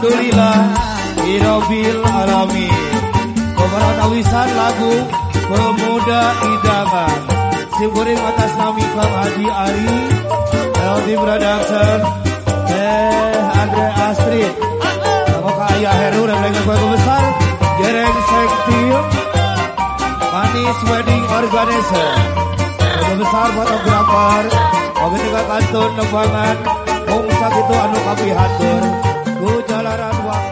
Alhamdulillah Irobil alami. Kobarat awisan lagu Pemuda Idaman. Tim atas nami Kang Adi Ari Melody Production Eh Andre Astrid. Kamu ke Ayah Heru dan dengan kue besar? Gereng Sektil Manis Wedding Organizer. Kue besar fotografer Kami tinggal kantun nebangan Mung sakit anu kapi hatur. Nicaragua.